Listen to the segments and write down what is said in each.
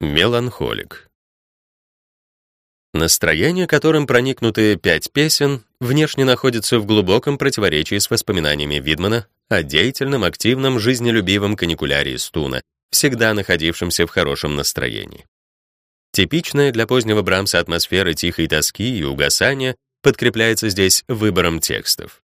Меланхолик. Настроение, которым проникнуты пять песен, внешне находится в глубоком противоречии с воспоминаниями Видмана о деятельном, активном, жизнелюбивом каникулярии Стуна, всегда находившемся в хорошем настроении. Типичная для позднего Брамса атмосфера тихой тоски и угасания подкрепляется здесь выбором текстов.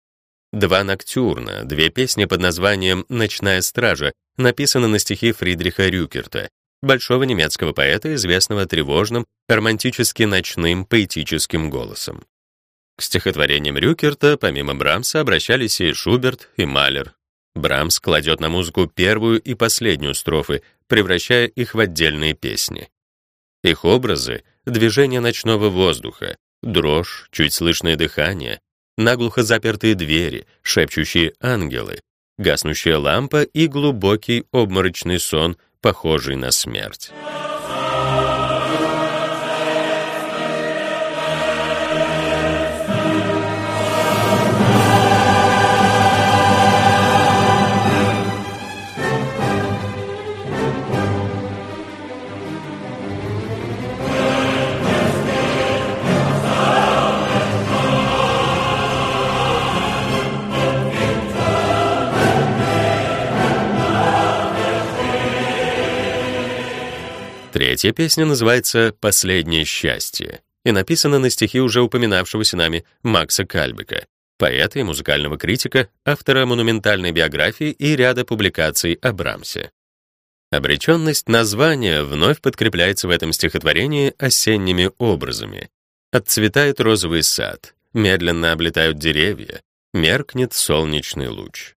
Два ноктюрна, две песни под названием «Ночная стража», написаны на стихи Фридриха Рюкерта, большого немецкого поэта, известного тревожным, романтически ночным поэтическим голосом. К стихотворениям Рюкерта, помимо Брамса, обращались и Шуберт, и Малер. Брамс кладет на музыку первую и последнюю строфы, превращая их в отдельные песни. Их образы — движение ночного воздуха, дрожь, чуть слышное дыхание, наглухо запертые двери, шепчущие ангелы, гаснущая лампа и глубокий обморочный сон, похожий на смерть. Третья песня называется «Последнее счастье» и написана на стихи уже упоминавшегося нами Макса Кальбека, поэта и музыкального критика, автора монументальной биографии и ряда публикаций о Брамсе. Обреченность названия вновь подкрепляется в этом стихотворении осенними образами. Отцветает розовый сад, медленно облетают деревья, меркнет солнечный луч.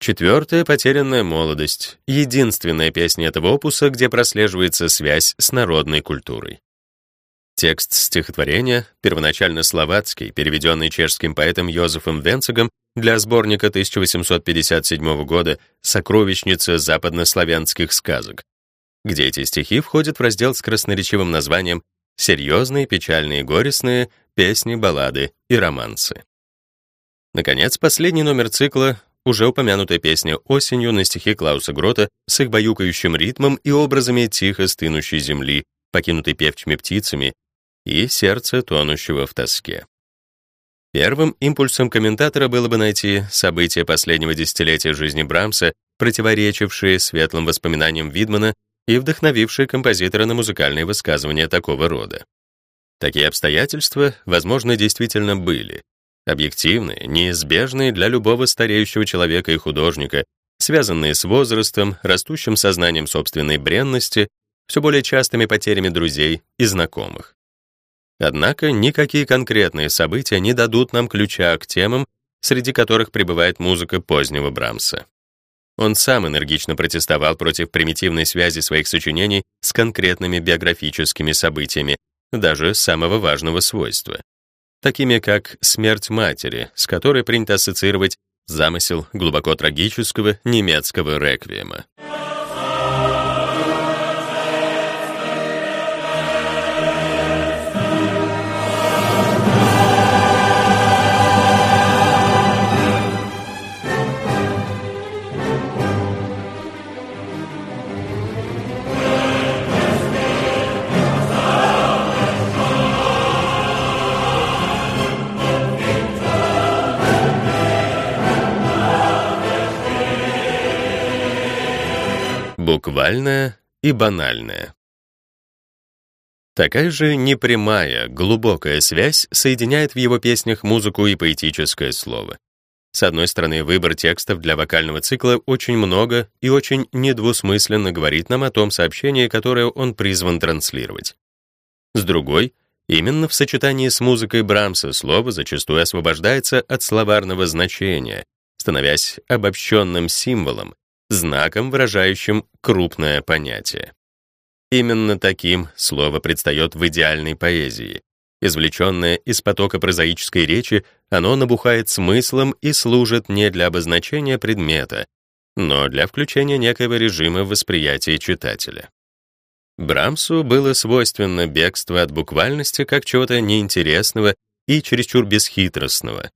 Четвертая «Потерянная молодость» — единственная песня этого опуса, где прослеживается связь с народной культурой. Текст стихотворения, первоначально словацкий, переведенный чешским поэтом Йозефом Венцигом для сборника 1857 года «Сокровищница западнославянских сказок», где эти стихи входят в раздел с красноречивым названием «Серьезные, печальные, горестные, песни, баллады и романсы». Наконец, последний номер цикла уже упомянутая песня «Осенью» на стихи Клауса Грота с их баюкающим ритмом и образами тихо стынущей земли, покинутой певчими птицами, и сердце тонущего в тоске. Первым импульсом комментатора было бы найти события последнего десятилетия жизни Брамса, противоречившие светлым воспоминаниям Видмана и вдохновившие композитора на музыкальные высказывания такого рода. Такие обстоятельства, возможно, действительно были, объективные, неизбежные для любого стареющего человека и художника, связанные с возрастом, растущим сознанием собственной бренности, все более частыми потерями друзей и знакомых. Однако никакие конкретные события не дадут нам ключа к темам, среди которых пребывает музыка позднего Брамса. Он сам энергично протестовал против примитивной связи своих сочинений с конкретными биографическими событиями, даже самого важного свойства такими как смерть матери, с которой принято ассоциировать замысел глубоко трагического немецкого реквиема. Буквальное и банальное. Такая же непрямая, глубокая связь соединяет в его песнях музыку и поэтическое слово. С одной стороны, выбор текстов для вокального цикла очень много и очень недвусмысленно говорит нам о том сообщении, которое он призван транслировать. С другой, именно в сочетании с музыкой Брамса слово зачастую освобождается от словарного значения, становясь обобщенным символом, знаком, выражающим крупное понятие. Именно таким слово предстает в идеальной поэзии. Извлеченное из потока прозаической речи, оно набухает смыслом и служит не для обозначения предмета, но для включения некоего режима восприятия читателя. Брамсу было свойственно бегство от буквальности как чего-то неинтересного и чересчур бесхитростного.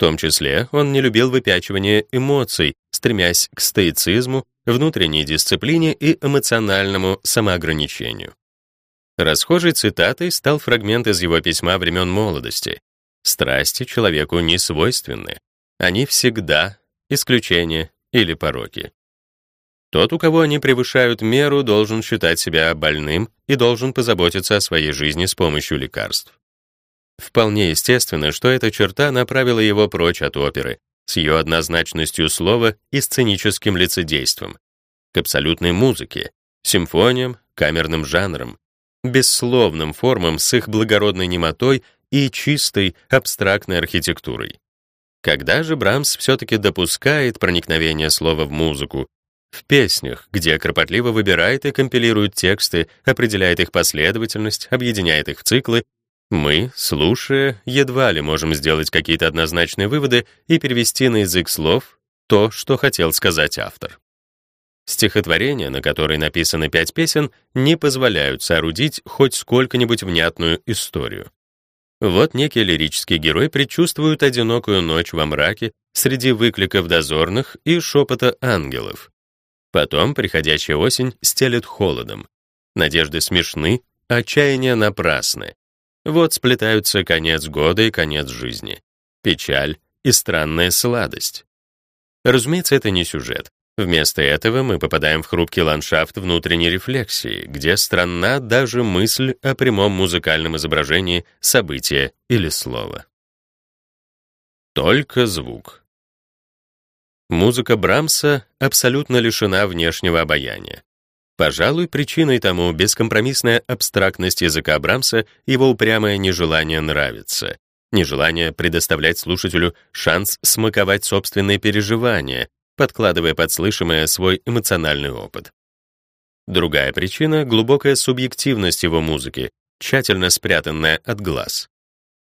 В том числе он не любил выпячивание эмоций, стремясь к стоицизму внутренней дисциплине и эмоциональному самоограничению. Расхожей цитатой стал фрагмент из его письма времен молодости. «Страсти человеку не свойственны. Они всегда исключения или пороки. Тот, у кого они превышают меру, должен считать себя больным и должен позаботиться о своей жизни с помощью лекарств. Вполне естественно, что эта черта направила его прочь от оперы, с ее однозначностью слова и сценическим лицедейством, к абсолютной музыке, симфониям, камерным жанрам, бессловным формам с их благородной немотой и чистой абстрактной архитектурой. Когда же Брамс все-таки допускает проникновение слова в музыку, в песнях, где кропотливо выбирает и компилирует тексты, определяет их последовательность, объединяет их в циклы, мы, слушая, едва ли можем сделать какие-то однозначные выводы и перевести на язык слов то, что хотел сказать автор. Стихотворения, на которые написаны пять песен, не позволяют соорудить хоть сколько-нибудь внятную историю. Вот некий лирический герой предчувствует одинокую ночь во мраке среди выкликов дозорных и шепота ангелов. Потом приходящая осень стелет холодом. Надежды смешны, отчаяния напрасны. Вот сплетаются конец года и конец жизни. Печаль и странная сладость. Разумеется, это не сюжет. Вместо этого мы попадаем в хрупкий ландшафт внутренней рефлексии, где странна даже мысль о прямом музыкальном изображении события или слова. Только звук. Музыка Брамса абсолютно лишена внешнего обаяния. Пожалуй, причиной тому бескомпромиссная абстрактность языка Брамса, его упрямое нежелание нравиться, нежелание предоставлять слушателю шанс смаковать собственные переживания, подкладывая под слышимое свой эмоциональный опыт. Другая причина — глубокая субъективность его музыки, тщательно спрятанная от глаз.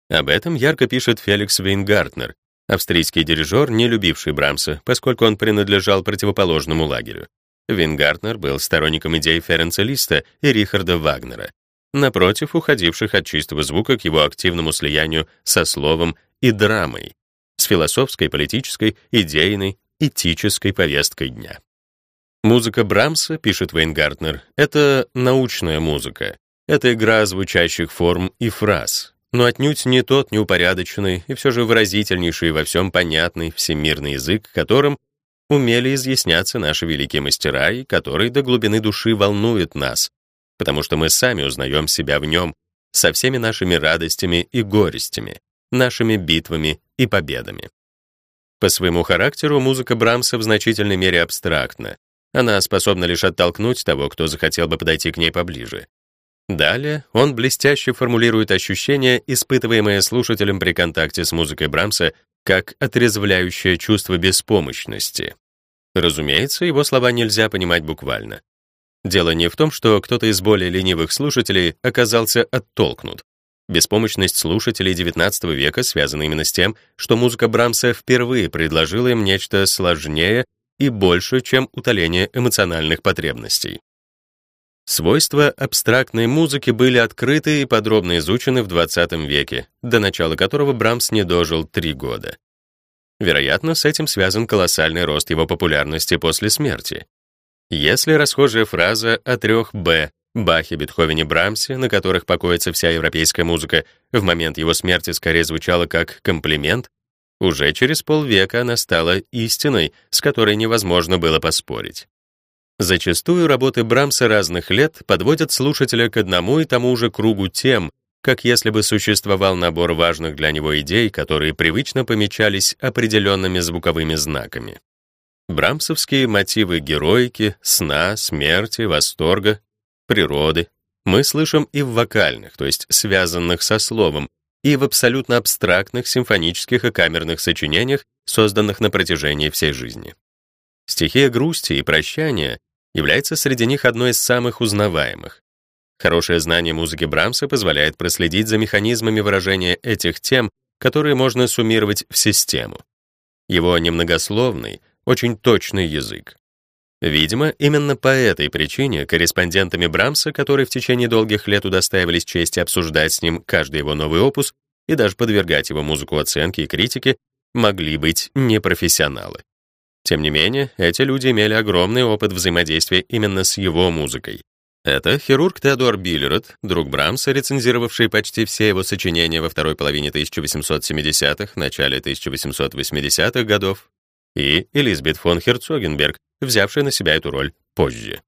Об этом ярко пишет Феликс Вейнгартнер, австрийский дирижер, не любивший Брамса, поскольку он принадлежал противоположному лагерю. Вейнгартнер был сторонником идей Ференца Листа и Рихарда Вагнера, напротив, уходивших от чистого звука к его активному слиянию со словом и драмой, с философской, политической, идейной, этической повесткой дня. Музыка Брамса, пишет Вейнгартнер, это научная музыка. Это игра звучащих форм и фраз, но отнюдь не тот неупорядоченный и все же выразительнейший во всем понятный всемирный язык, которым умели изъясняться наши великие мастера и который до глубины души волнует нас, потому что мы сами узнаем себя в нем со всеми нашими радостями и горестями, нашими битвами и победами. По своему характеру музыка Брамса в значительной мере абстрактна. Она способна лишь оттолкнуть того, кто захотел бы подойти к ней поближе. Далее он блестяще формулирует ощущения, испытываемые слушателем при контакте с музыкой Брамса, как отрезвляющее чувство беспомощности. Разумеется, его слова нельзя понимать буквально. Дело не в том, что кто-то из более ленивых слушателей оказался оттолкнут. Беспомощность слушателей XIX века связана именно с тем, что музыка Брамса впервые предложила им нечто сложнее и больше, чем утоление эмоциональных потребностей. Свойства абстрактной музыки были открыты и подробно изучены в XX веке, до начала которого Брамс не дожил три года. Вероятно, с этим связан колоссальный рост его популярности после смерти. Если расхожая фраза о трех «Б» Бахе, Бетховене, Брамсе, на которых покоится вся европейская музыка, в момент его смерти скорее звучала как комплимент, уже через полвека она стала истиной, с которой невозможно было поспорить. Зачастую работы Брамса разных лет подводят слушателя к одному и тому же кругу тем, как если бы существовал набор важных для него идей, которые привычно помечались определенными звуковыми знаками. Брамсовские мотивы героики, сна, смерти, восторга природы, мы слышим и в вокальных, то есть связанных со словом, и в абсолютно абстрактных симфонических и камерных сочинениях, созданных на протяжении всей жизни. Стихия грусти и прощания является среди них одной из самых узнаваемых. Хорошее знание музыки Брамса позволяет проследить за механизмами выражения этих тем, которые можно суммировать в систему. Его немногословный, очень точный язык. Видимо, именно по этой причине корреспондентами Брамса, которые в течение долгих лет удостаивались чести обсуждать с ним каждый его новый опус и даже подвергать его музыку оценке и критике, могли быть непрофессионалы. Тем не менее, эти люди имели огромный опыт взаимодействия именно с его музыкой. Это хирург Теодор Биллерот, друг Брамса, рецензировавший почти все его сочинения во второй половине 1870-х, начале 1880-х годов, и Элизабет фон Херцогенберг, взявшая на себя эту роль позже.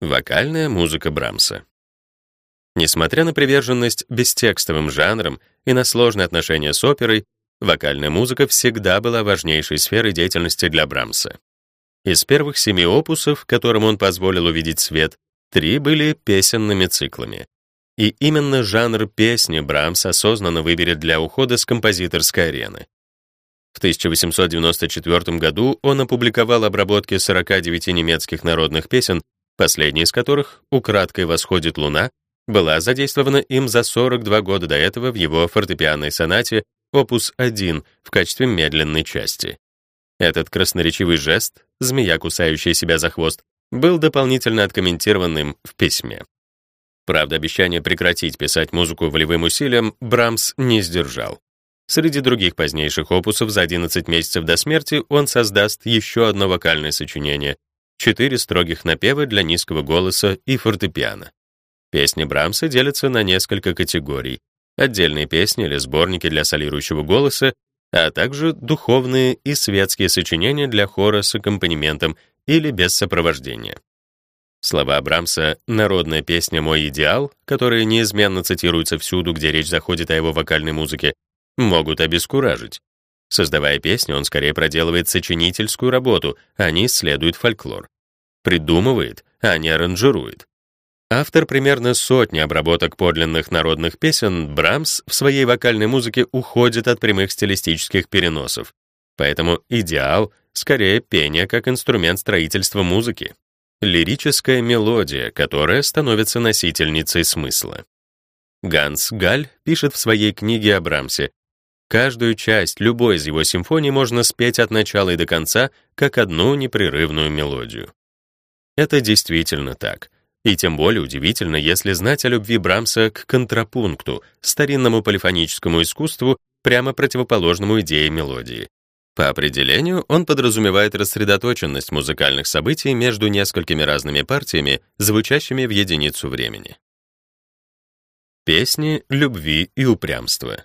Вокальная музыка Брамса. Несмотря на приверженность бестекстовым жанрам и на сложные отношения с оперой, вокальная музыка всегда была важнейшей сферой деятельности для Брамса. Из первых семи опусов, которым он позволил увидеть свет, три были песенными циклами. И именно жанр песни Брамс осознанно выберет для ухода с композиторской арены. В 1894 году он опубликовал обработки 49 немецких народных песен, последняя из которых «Украдкой восходит луна» была задействована им за 42 года до этого в его фортепианной сонате опус 1 в качестве медленной части. Этот красноречивый жест, змея, кусающая себя за хвост, был дополнительно откомментированным в письме. Правда, обещание прекратить писать музыку волевым усилием Брамс не сдержал. Среди других позднейших опусов за 11 месяцев до смерти он создаст еще одно вокальное сочинение — четыре строгих напева для низкого голоса и фортепиано. Песни Брамса делятся на несколько категорий. Отдельные песни или сборники для солирующего голоса а также духовные и светские сочинения для хора с аккомпанементом или без сопровождения. Слова Брамса «Народная песня «Мой идеал», которые неизменно цитируются всюду, где речь заходит о его вокальной музыке, могут обескуражить. Создавая песню, он скорее проделывает сочинительскую работу, а не исследует фольклор. Придумывает, а не аранжирует. Автор примерно сотни обработок подлинных народных песен, Брамс в своей вокальной музыке уходит от прямых стилистических переносов. Поэтому идеал — скорее пение как инструмент строительства музыки. Лирическая мелодия, которая становится носительницей смысла. Ганс Галь пишет в своей книге о Брамсе, Каждую часть любой из его симфоний можно спеть от начала и до конца, как одну непрерывную мелодию. Это действительно так. И тем более удивительно, если знать о любви Брамса к контрапункту, старинному полифоническому искусству, прямо противоположному идее мелодии. По определению, он подразумевает рассредоточенность музыкальных событий между несколькими разными партиями, звучащими в единицу времени. Песни любви и упрямства.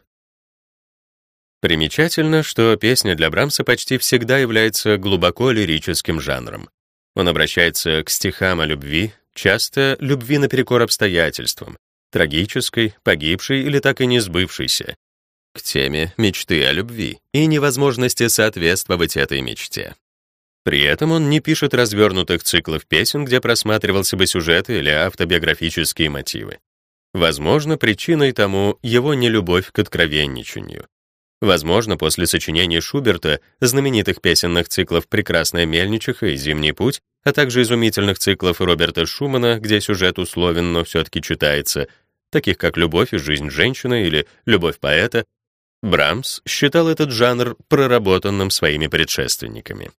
Примечательно, что песня для Брамса почти всегда является глубоко лирическим жанром. Он обращается к стихам о любви, часто любви наперекор обстоятельствам, трагической, погибшей или так и не сбывшейся, к теме мечты о любви и невозможности соответствовать этой мечте. При этом он не пишет развернутых циклов песен, где просматривался бы сюжеты или автобиографические мотивы. Возможно, причиной тому его нелюбовь к откровенничанию. Возможно, после сочинения Шуберта, знаменитых песенных циклов «Прекрасная мельничиха» и «Зимний путь», а также изумительных циклов Роберта Шумана, где сюжет условен, но все-таки читается, таких как «Любовь и жизнь женщины» или «Любовь поэта», Брамс считал этот жанр проработанным своими предшественниками.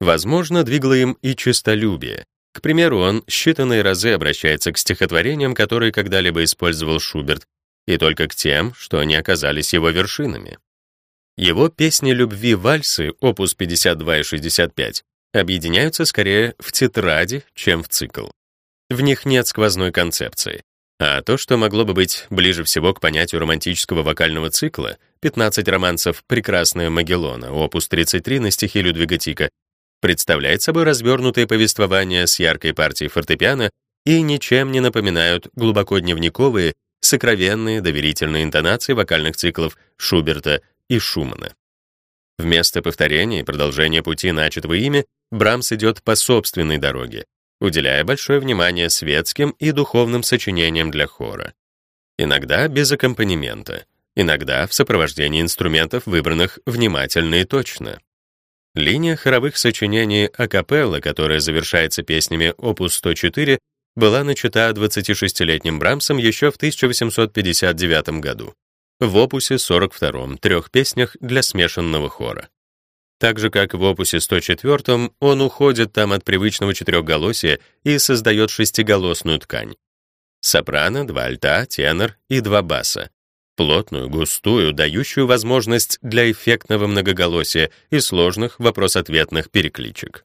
Возможно, двигало им и честолюбие. К примеру, он считанные разы обращается к стихотворениям, которые когда-либо использовал Шуберт, и только к тем, что они оказались его вершинами. Его песни любви вальсы, опус 52 и 65, объединяются скорее в тетради, чем в цикл. В них нет сквозной концепции. А то, что могло бы быть ближе всего к понятию романтического вокального цикла, 15 романсов «Прекрасная Магеллона», опус 33 на стихи Людвига Тика, представляет собой развернутое повествование с яркой партией фортепиано и ничем не напоминают глубоко дневниковые сокровенные доверительные интонации вокальных циклов Шуберта и Шумана. Вместо повторения и продолжения пути, начатого ими, Брамс идет по собственной дороге, уделяя большое внимание светским и духовным сочинениям для хора. Иногда без аккомпанемента, иногда в сопровождении инструментов, выбранных внимательно и точно. Линия хоровых сочинений акапелла, которая завершается песнями опус 104, была начата 26-летним Брамсом еще в 1859 году в опусе 42 трех песнях для смешанного хора. Так же, как в опусе 104 он уходит там от привычного четырехголосия и создает шестиголосную ткань. Сопрано, два альта, тенор и два баса. плотную, густую, дающую возможность для эффектного многоголосия и сложных вопрос-ответных перекличек.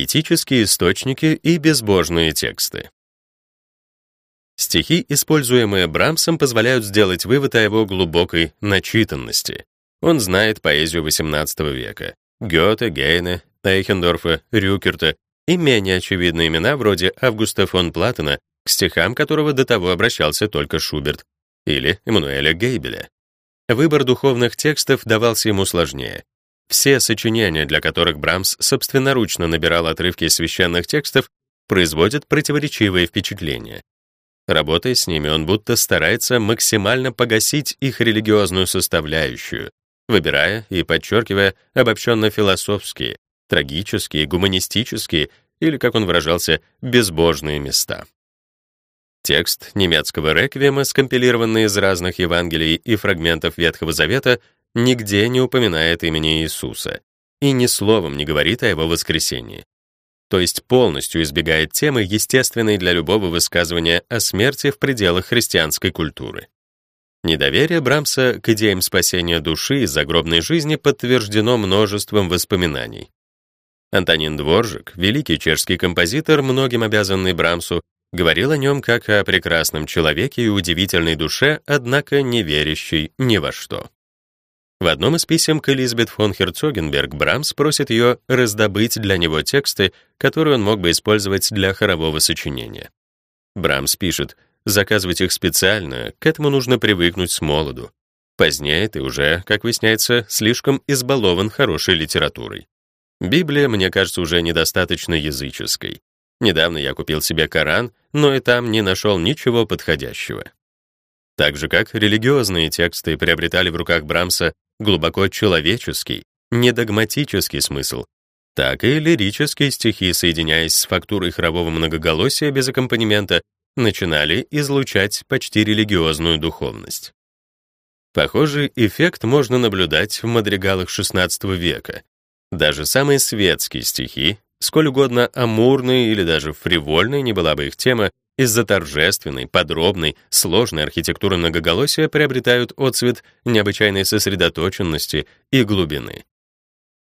Поэтические источники и безбожные тексты. Стихи, используемые Брамсом, позволяют сделать вывод о его глубокой начитанности. Он знает поэзию XVIII века. Гёте, Гейне, Эйхендорфа, Рюкерта и менее очевидные имена вроде Августа фон Платена, к стихам которого до того обращался только Шуберт, или Эммануэля Гейбеля. Выбор духовных текстов давался ему сложнее. Все сочинения, для которых Брамс собственноручно набирал отрывки священных текстов, производят противоречивые впечатления. Работая с ними, он будто старается максимально погасить их религиозную составляющую, выбирая и подчеркивая обобщенно-философские, трагические, гуманистические или, как он выражался, безбожные места. Текст немецкого реквиема, скомпилированный из разных Евангелий и фрагментов Ветхого Завета, нигде не упоминает имени Иисуса и ни словом не говорит о его воскресении. То есть полностью избегает темы, естественной для любого высказывания о смерти в пределах христианской культуры. Недоверие Брамса к идеям спасения души и загробной жизни подтверждено множеством воспоминаний. Антонин Дворжик, великий чешский композитор, многим обязанный Брамсу, говорил о нем как о прекрасном человеке и удивительной душе, однако не верящей ни во что. В одном из писем к Элизабет фон Херцогенберг Брамс просит ее раздобыть для него тексты, которые он мог бы использовать для хорового сочинения. Брамс пишет, заказывать их специально, к этому нужно привыкнуть с молоду. Позднее ты уже, как выясняется, слишком избалован хорошей литературой. Библия, мне кажется, уже недостаточно языческой. Недавно я купил себе Коран, но и там не нашел ничего подходящего. Так же, как религиозные тексты приобретали в руках Брамса глубоко человеческий, недогматический смысл, так и лирические стихи, соединяясь с фактурой хорового многоголосия без аккомпанемента, начинали излучать почти религиозную духовность. Похожий эффект можно наблюдать в мадригалах XVI века. Даже самые светские стихи, сколь угодно амурные или даже фривольные не была бы их тема, из-за торжественной, подробной, сложной архитектуры многоголосия приобретают отцвет необычайной сосредоточенности и глубины.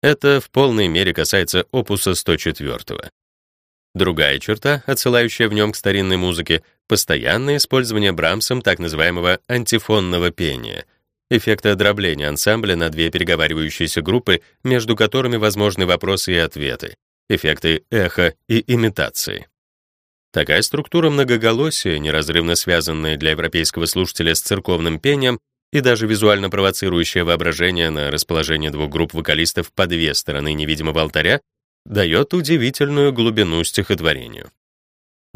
Это в полной мере касается опуса 104. Другая черта, отсылающая в нем к старинной музыке, постоянное использование Брамсом так называемого антифонного пения, эффекта дробления ансамбля на две переговаривающиеся группы, между которыми возможны вопросы и ответы, эффекты эхо и имитации. Такая структура многоголосия, неразрывно связанная для европейского слушателя с церковным пением и даже визуально провоцирующая воображение на расположение двух групп вокалистов по две стороны невидимого алтаря, дает удивительную глубину стихотворению.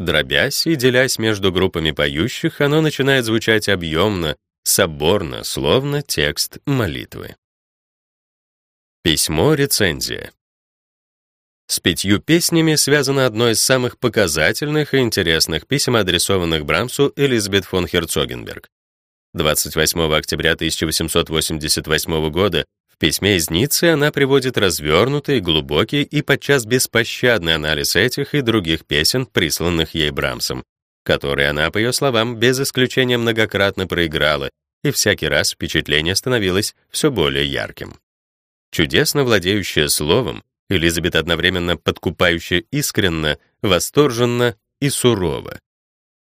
Дробясь и делясь между группами поющих, оно начинает звучать объемно, соборно, словно текст молитвы. Письмо-рецензия. С пятью песнями связано одно из самых показательных и интересных писем, адресованных Брамсу Элизабет фон Херцогенберг. 28 октября 1888 года в письме из Ниццы она приводит развернутый, глубокий и подчас беспощадный анализ этих и других песен, присланных ей Брамсом, которые она, по ее словам, без исключения многократно проиграла, и всякий раз впечатление становилось все более ярким. Чудесно владеющая словом, Элизабет одновременно подкупающе искренно, восторженно и сурово.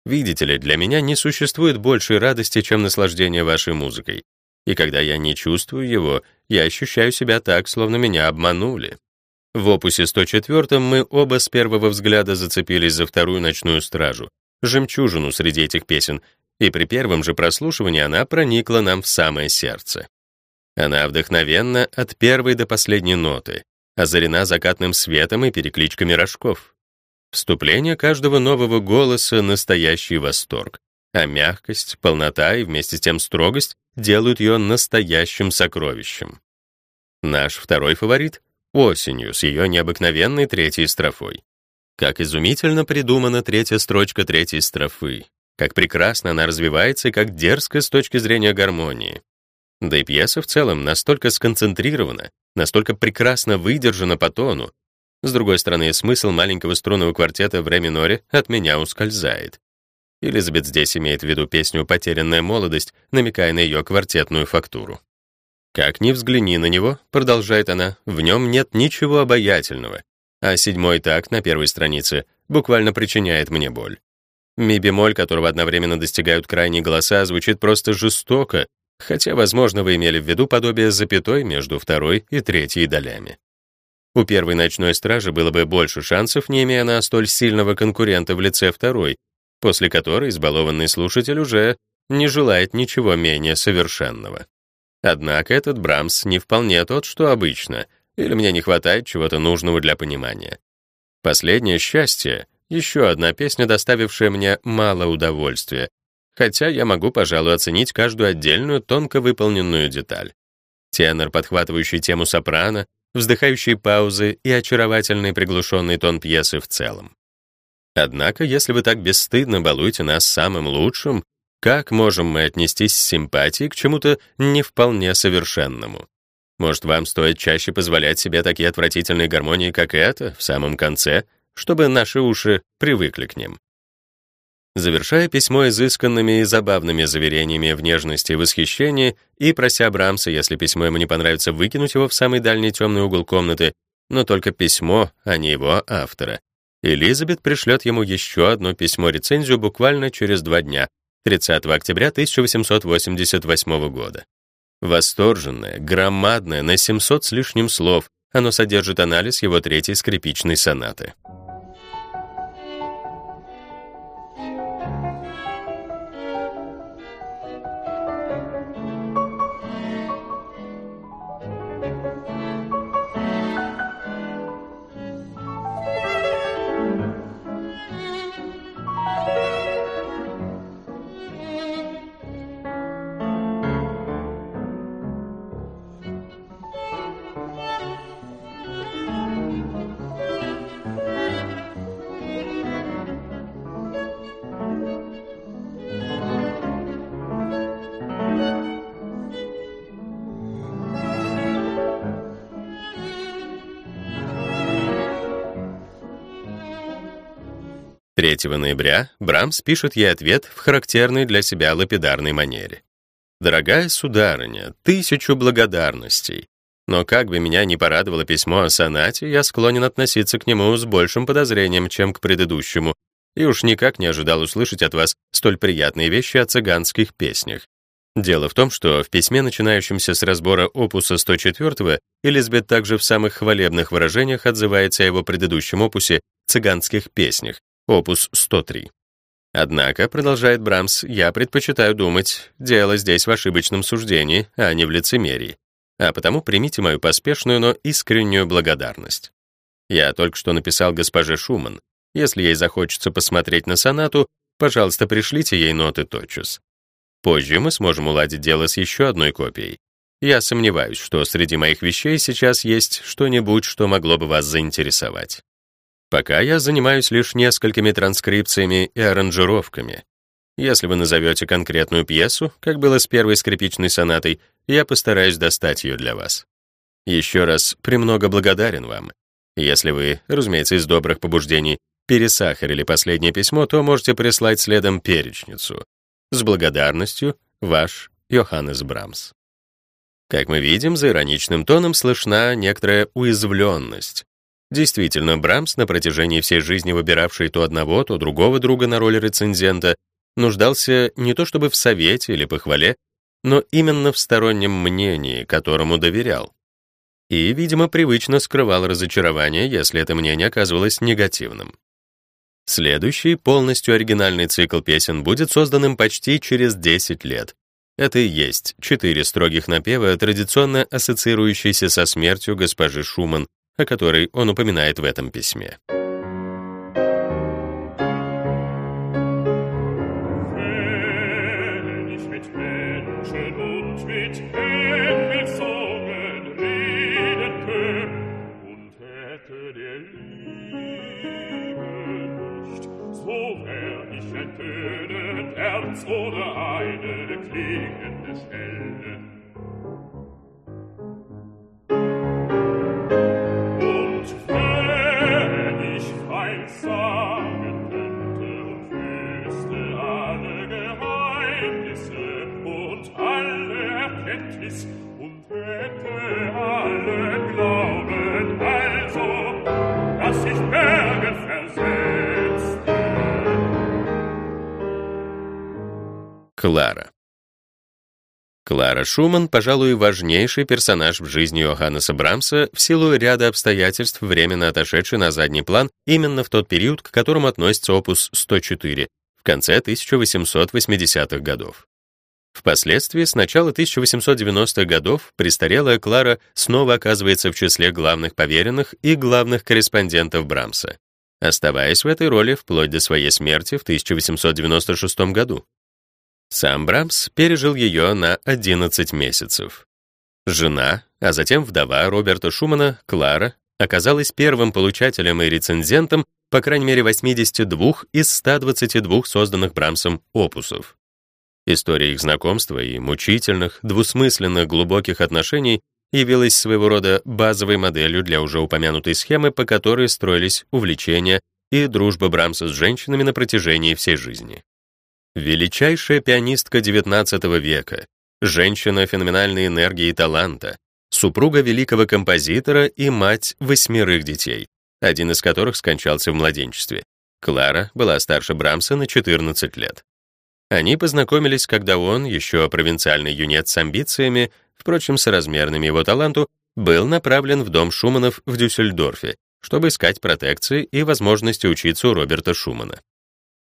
Видите ли, для меня не существует большей радости, чем наслаждение вашей музыкой. И когда я не чувствую его, я ощущаю себя так, словно меня обманули. В опусе 104 мы оба с первого взгляда зацепились за вторую ночную стражу, жемчужину среди этих песен, и при первом же прослушивании она проникла нам в самое сердце. Она вдохновенна от первой до последней ноты, озарена закатным светом и перекличками рожков. Вступление каждого нового голоса — настоящий восторг, а мягкость, полнота и вместе с тем строгость делают ее настоящим сокровищем. Наш второй фаворит — «Осенью» с ее необыкновенной третьей строфой. Как изумительно придумана третья строчка третьей строфы, как прекрасно она развивается и как дерзко с точки зрения гармонии. Да и пьеса в целом настолько сконцентрирована, настолько прекрасно выдержана по тону. С другой стороны, смысл маленького струнного квартета в ре миноре от меня ускользает. Элизабет здесь имеет в виду песню «Потерянная молодость», намекая на ее квартетную фактуру. «Как ни взгляни на него», — продолжает она, — «в нем нет ничего обаятельного, а седьмой такт на первой странице буквально причиняет мне боль. Ми-бемоль, которого одновременно достигают крайние голоса, звучит просто жестоко, хотя, возможно, вы имели в виду подобие запятой между второй и третьей долями. У первой ночной стражи было бы больше шансов, не имея она столь сильного конкурента в лице второй, после которой избалованный слушатель уже не желает ничего менее совершенного. Однако этот Брамс не вполне тот, что обычно, или мне не хватает чего-то нужного для понимания. Последнее счастье — еще одна песня, доставившая мне мало удовольствия, хотя я могу, пожалуй, оценить каждую отдельную тонко выполненную деталь. Тенор, подхватывающий тему сопрано, вздыхающие паузы и очаровательный приглушенный тон пьесы в целом. Однако, если вы так бесстыдно балуете нас самым лучшим, как можем мы отнестись с симпатией к чему-то не вполне совершенному? Может, вам стоит чаще позволять себе такие отвратительные гармонии, как эта, в самом конце, чтобы наши уши привыкли к ним? Завершая письмо изысканными и забавными заверениями в нежности и восхищении и прося Брамса, если письмо ему не понравится, выкинуть его в самый дальний темный угол комнаты, но только письмо, а не его автора, Элизабет пришлет ему еще одно письмо-рецензию буквально через два дня, 30 октября 1888 года. Восторженное, громадное, на 700 с лишним слов, оно содержит анализ его третьей скрипичной сонаты. Ноября Брамс пишет ей ответ в характерной для себя лапидарной манере. «Дорогая сударыня, тысячу благодарностей. Но как бы меня ни порадовало письмо о сонате, я склонен относиться к нему с большим подозрением, чем к предыдущему, и уж никак не ожидал услышать от вас столь приятные вещи о цыганских песнях. Дело в том, что в письме, начинающемся с разбора опуса 104 Элизабет также в самых хвалебных выражениях отзывается о его предыдущем опусе «Цыганских песнях», опус 103. Однако, продолжает Брамс, я предпочитаю думать, дело здесь в ошибочном суждении, а не в лицемерии. А потому примите мою поспешную, но искреннюю благодарность. Я только что написал госпоже Шуман. Если ей захочется посмотреть на сонату, пожалуйста, пришлите ей ноты тотчас. Позже мы сможем уладить дело с еще одной копией. Я сомневаюсь, что среди моих вещей сейчас есть что-нибудь, что могло бы вас заинтересовать. Пока я занимаюсь лишь несколькими транскрипциями и аранжировками. Если вы назовете конкретную пьесу, как было с первой скрипичной сонатой, я постараюсь достать ее для вас. Еще раз премного благодарен вам. Если вы, разумеется, из добрых побуждений, пересахарили последнее письмо, то можете прислать следом перечницу. С благодарностью, ваш Йоханнес Брамс. Как мы видим, за ироничным тоном слышна некоторая уязвленность, Действительно, Брамс, на протяжении всей жизни выбиравший то одного, то другого друга на роль рецензента, нуждался не то чтобы в совете или похвале, но именно в стороннем мнении, которому доверял. И, видимо, привычно скрывал разочарование, если это мнение оказывалось негативным. Следующий, полностью оригинальный цикл песен будет созданным почти через 10 лет. Это и есть четыре строгих напева, традиционно ассоциирующиеся со смертью госпожи Шуман, о которой он упоминает в этом письме. oder eine klingende Stelle. Клара. Клара Шуман, пожалуй, важнейший персонаж в жизни Йоханнеса Брамса в силу ряда обстоятельств, временно отошедший на задний план именно в тот период, к которому относится опус 104, в конце 1880-х годов. Впоследствии, с начала 1890-х годов, престарелая Клара снова оказывается в числе главных поверенных и главных корреспондентов Брамса, оставаясь в этой роли вплоть до своей смерти в 1896 году. Сам Брамс пережил ее на 11 месяцев. Жена, а затем вдова Роберта Шумана, Клара, оказалась первым получателем и рецензентом по крайней мере 82 из 122 созданных Брамсом опусов. История их знакомства и мучительных, двусмысленных, глубоких отношений явилась своего рода базовой моделью для уже упомянутой схемы, по которой строились увлечения и дружба Брамса с женщинами на протяжении всей жизни. Величайшая пианистка XIX века, женщина феноменальной энергии и таланта, супруга великого композитора и мать восьмерых детей, один из которых скончался в младенчестве. Клара была старше Брамса на 14 лет. Они познакомились, когда он, еще провинциальный юнец с амбициями, впрочем, соразмерными его таланту, был направлен в дом Шуманов в Дюссельдорфе, чтобы искать протекции и возможности учиться у Роберта Шумана.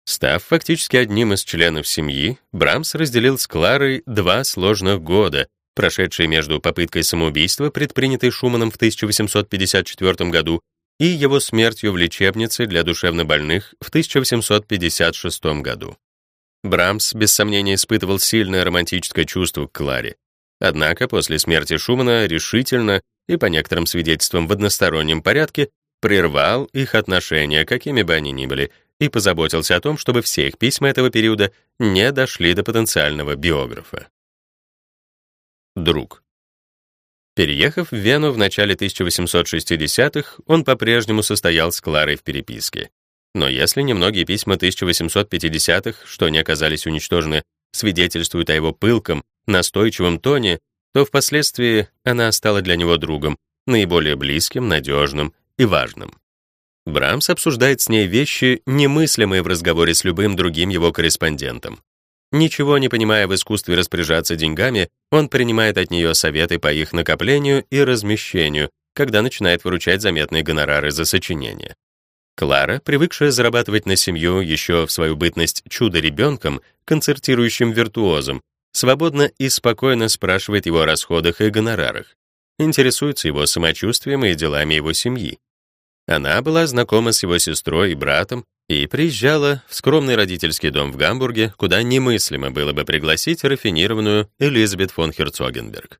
Став фактически одним из членов семьи, Брамс разделил с Кларой два сложных года, прошедшие между попыткой самоубийства, предпринятой Шуманом в 1854 году, и его смертью в лечебнице для душевнобольных в 1856 году. Брамс, без сомнения, испытывал сильное романтическое чувство к Кларе. Однако после смерти Шумана решительно и, по некоторым свидетельствам, в одностороннем порядке прервал их отношения, какими бы они ни были, и позаботился о том, чтобы все их письма этого периода не дошли до потенциального биографа. Друг. Переехав в Вену в начале 1860-х, он по-прежнему состоял с Кларой в переписке. Но если немногие письма 1850-х, что не оказались уничтожены, свидетельствуют о его пылком, настойчивом тоне, то впоследствии она стала для него другом, наиболее близким, надежным и важным. Брамс обсуждает с ней вещи, немыслимые в разговоре с любым другим его корреспондентом. Ничего не понимая в искусстве распоряжаться деньгами, он принимает от нее советы по их накоплению и размещению, когда начинает выручать заметные гонорары за сочинение. Клара, привыкшая зарабатывать на семью еще в свою бытность чудо-ребенком, концертирующим виртуозом, свободно и спокойно спрашивает его о расходах и гонорарах, интересуется его самочувствием и делами его семьи. Она была знакома с его сестрой и братом и приезжала в скромный родительский дом в Гамбурге, куда немыслимо было бы пригласить рафинированную Элизабет фон Херцогенберг.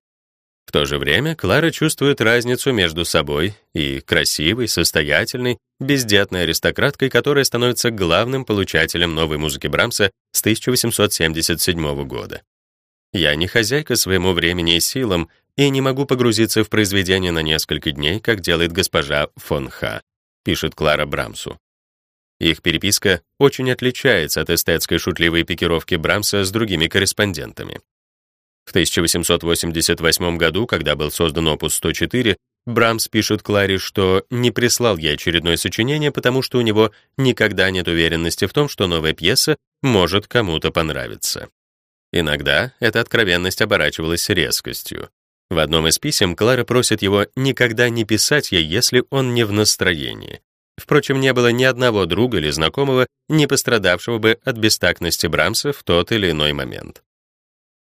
В то же время Клара чувствует разницу между собой и красивой, состоятельной, бездетной аристократкой, которая становится главным получателем новой музыки Брамса с 1877 года. «Я не хозяйка своему времени и силам, и не могу погрузиться в произведение на несколько дней, как делает госпожа фон Ха, пишет Клара Брамсу. Их переписка очень отличается от эстетской шутливой пикировки Брамса с другими корреспондентами. В 1888 году, когда был создан опус 104, Брамс пишет Кларе, что не прислал ей очередное сочинение, потому что у него никогда нет уверенности в том, что новая пьеса может кому-то понравиться. Иногда эта откровенность оборачивалась резкостью. В одном из писем Клара просит его никогда не писать ей, если он не в настроении. Впрочем, не было ни одного друга или знакомого, не пострадавшего бы от бестактности Брамса в тот или иной момент.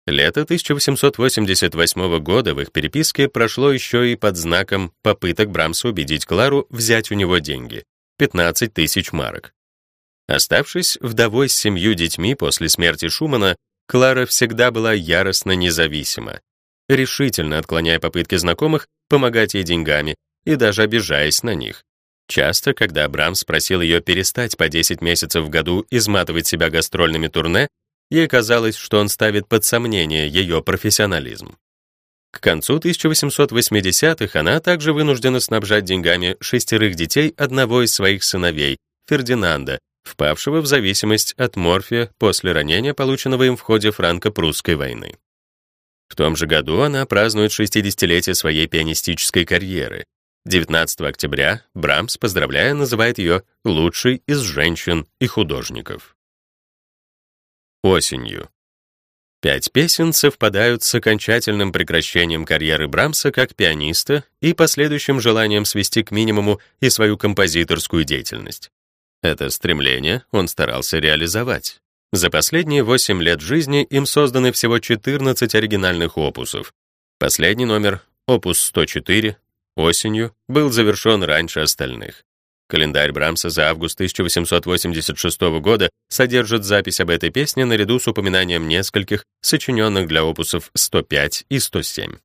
Лето 1888 года в их переписке прошло еще и под знаком попыток Брамса убедить Клару взять у него деньги — 15 тысяч марок. Оставшись вдовой с семью детьми после смерти Шумана, Клара всегда была яростно независима, решительно отклоняя попытки знакомых помогать ей деньгами и даже обижаясь на них. Часто, когда Брамс просил ее перестать по 10 месяцев в году изматывать себя гастрольными турне, Ей казалось, что он ставит под сомнение ее профессионализм. К концу 1880-х она также вынуждена снабжать деньгами шестерых детей одного из своих сыновей, Фердинанда, впавшего в зависимость от морфия после ранения, полученного им в ходе франко-прусской войны. В том же году она празднует 60-летие своей пианистической карьеры. 19 октября Брамс, поздравляя, называет ее лучшей из женщин и художников осенью. Пять песен совпадают с окончательным прекращением карьеры Брамса как пианиста и последующим желанием свести к минимуму и свою композиторскую деятельность. Это стремление он старался реализовать. За последние 8 лет жизни им созданы всего 14 оригинальных опусов. Последний номер, опус 104, осенью, был завершен раньше остальных. Календарь Брамса за август 1886 года содержит запись об этой песне наряду с упоминанием нескольких, сочиненных для опусов 105 и 107.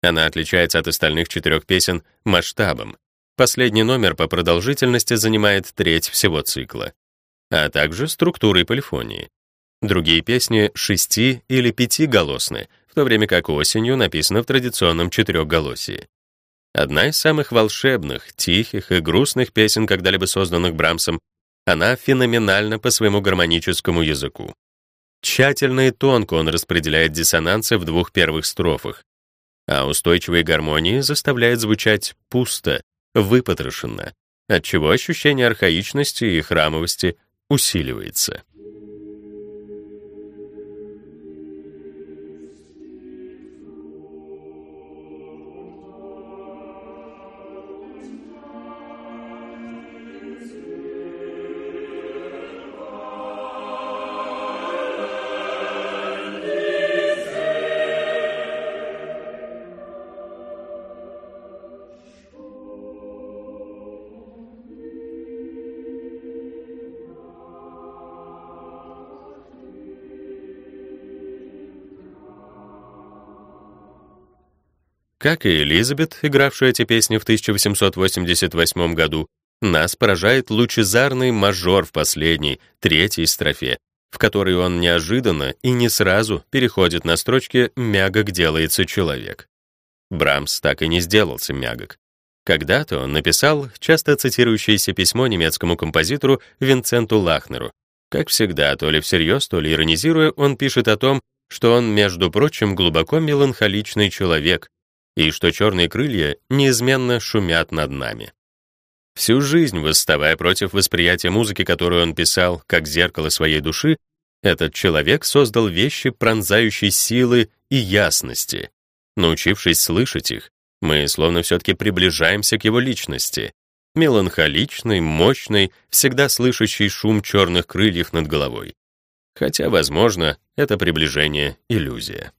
Она отличается от остальных четырех песен масштабом. Последний номер по продолжительности занимает треть всего цикла, а также структурой полифонии. Другие песни шести- или пятиголосны, в то время как осенью написано в традиционном четырехголосии. Одна из самых волшебных, тихих и грустных песен, когда-либо созданных Брамсом, она феноменальна по своему гармоническому языку. Тщательно и тонко он распределяет диссонансы в двух первых строфах, а устойчивые гармонии заставляет звучать пусто, выпотрошенно, отчего ощущение архаичности и храмовости усиливается. Как и Элизабет, игравшая эти песни в 1888 году, нас поражает лучезарный мажор в последней, третьей строфе, в которой он неожиданно и не сразу переходит на строчке «мягок делается человек». Брамс так и не сделался мягок. Когда-то он написал часто цитирующееся письмо немецкому композитору Винценту Лахнеру. Как всегда, то ли всерьез, то ли иронизируя, он пишет о том, что он, между прочим, глубоко меланхоличный человек, и что черные крылья неизменно шумят над нами. Всю жизнь восставая против восприятия музыки, которую он писал, как зеркало своей души, этот человек создал вещи пронзающей силы и ясности. Научившись слышать их, мы словно все-таки приближаемся к его личности, меланхоличный, мощный, всегда слышащий шум черных крыльев над головой. Хотя, возможно, это приближение — иллюзия.